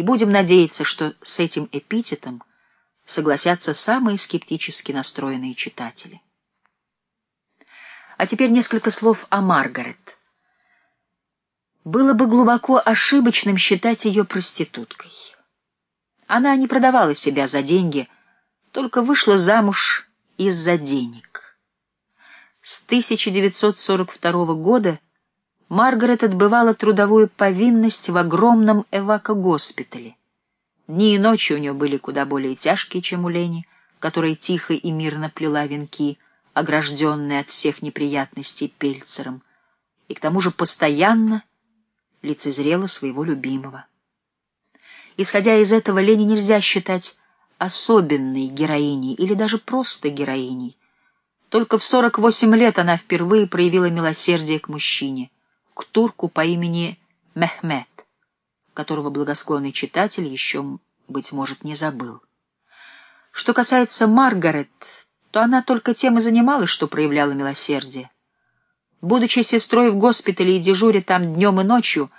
И будем надеяться, что с этим эпитетом согласятся самые скептически настроенные читатели. А теперь несколько слов о Маргарет. Было бы глубоко ошибочным считать ее проституткой. Она не продавала себя за деньги, только вышла замуж из-за денег. С 1942 года Маргарет отбывала трудовую повинность в огромном эвако-госпитале. Дни и ночи у нее были куда более тяжкие, чем у Лени, которая тихо и мирно плела венки, огражденные от всех неприятностей пельцером, и к тому же постоянно лицезрела своего любимого. Исходя из этого, Лене нельзя считать особенной героиней или даже просто героиней. Только в 48 лет она впервые проявила милосердие к мужчине — к турку по имени Мехмед, которого благосклонный читатель еще, быть может, не забыл. Что касается Маргарет, то она только тем и занималась, что проявляла милосердие. Будучи сестрой в госпитале и дежуря там днем и ночью,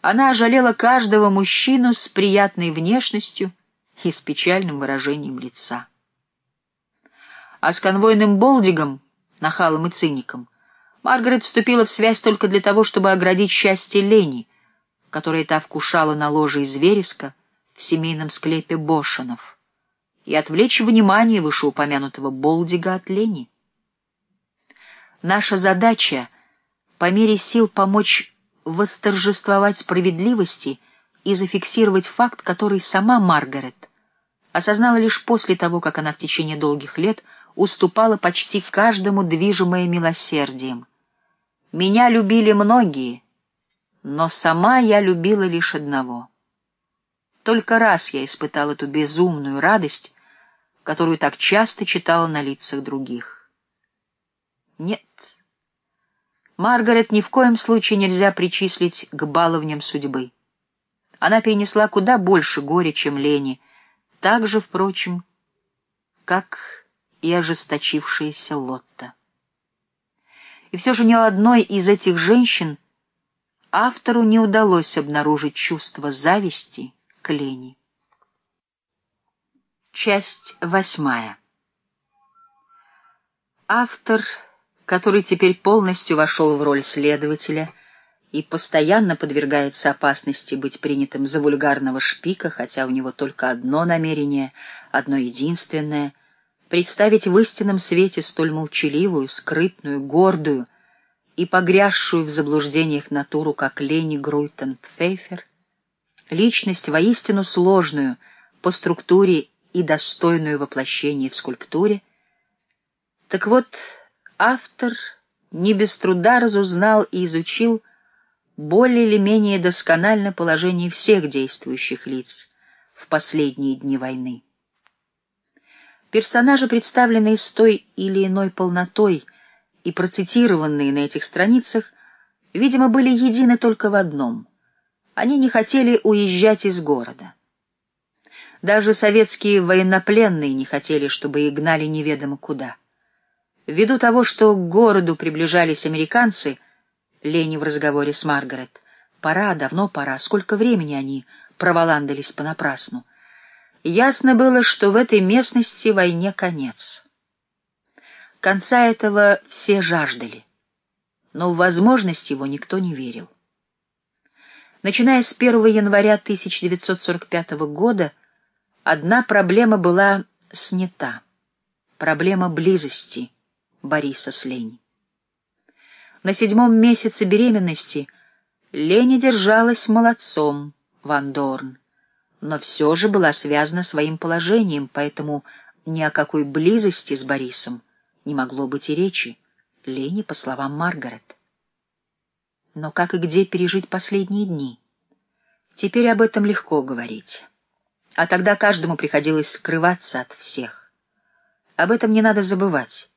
она ожалела каждого мужчину с приятной внешностью и с печальным выражением лица. А с конвойным Болдигом, нахалом и циником, Маргарет вступила в связь только для того, чтобы оградить счастье Лени, которое та вкушала на ложе из вереска в семейном склепе Бошинов, и отвлечь внимание вышеупомянутого Болдига от Лени. Наша задача — по мере сил помочь восторжествовать справедливости и зафиксировать факт, который сама Маргарет осознала лишь после того, как она в течение долгих лет уступала почти каждому движимое милосердием, меня любили многие, но сама я любила лишь одного. Только раз я испытала эту безумную радость, которую так часто читала на лицах других. Нет, Маргарет ни в коем случае нельзя причислить к баловням судьбы. Она перенесла куда больше горя, чем Лени, так же, впрочем, как и ожесточившаяся Лотта. И все же ни у одной из этих женщин автору не удалось обнаружить чувство зависти к Лене. Часть восьмая. Автор, который теперь полностью вошел в роль следователя и постоянно подвергается опасности быть принятым за вульгарного шпика, хотя у него только одно намерение, одно единственное — представить в истинном свете столь молчаливую, скрытную, гордую и погрязшую в заблуждениях натуру, как Лени Груйтон Пфейфер, личность воистину сложную по структуре и достойную воплощения в скульптуре, так вот, автор не без труда разузнал и изучил более или менее досконально положение всех действующих лиц в последние дни войны. Персонажи, представленные с той или иной полнотой и процитированные на этих страницах, видимо, были едины только в одном — они не хотели уезжать из города. Даже советские военнопленные не хотели, чтобы их гнали неведомо куда. Ввиду того, что к городу приближались американцы, Лени в разговоре с Маргарет, пора, давно пора, сколько времени они проволандались понапрасну — Ясно было, что в этой местности войне конец. Конца этого все жаждали, но в возможность его никто не верил. Начиная с 1 января 1945 года одна проблема была снята — проблема близости Бориса с Леней. На седьмом месяце беременности Леня держалась молодцом, Ван Дорн но все же была связана своим положением, поэтому ни о какой близости с Борисом не могло быть и речи, Лени, по словам Маргарет. Но как и где пережить последние дни? Теперь об этом легко говорить. А тогда каждому приходилось скрываться от всех. Об этом не надо забывать.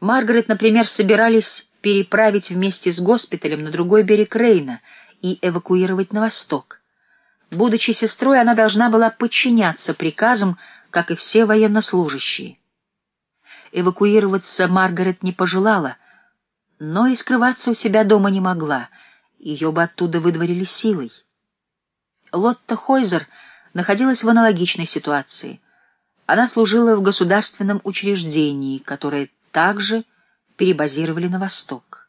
Маргарет, например, собирались переправить вместе с госпиталем на другой берег Рейна и эвакуировать на восток. Будучи сестрой, она должна была подчиняться приказам, как и все военнослужащие. Эвакуироваться Маргарет не пожелала, но и скрываться у себя дома не могла, ее бы оттуда выдворили силой. Лотта Хойзер находилась в аналогичной ситуации. Она служила в государственном учреждении, которое также перебазировали на восток.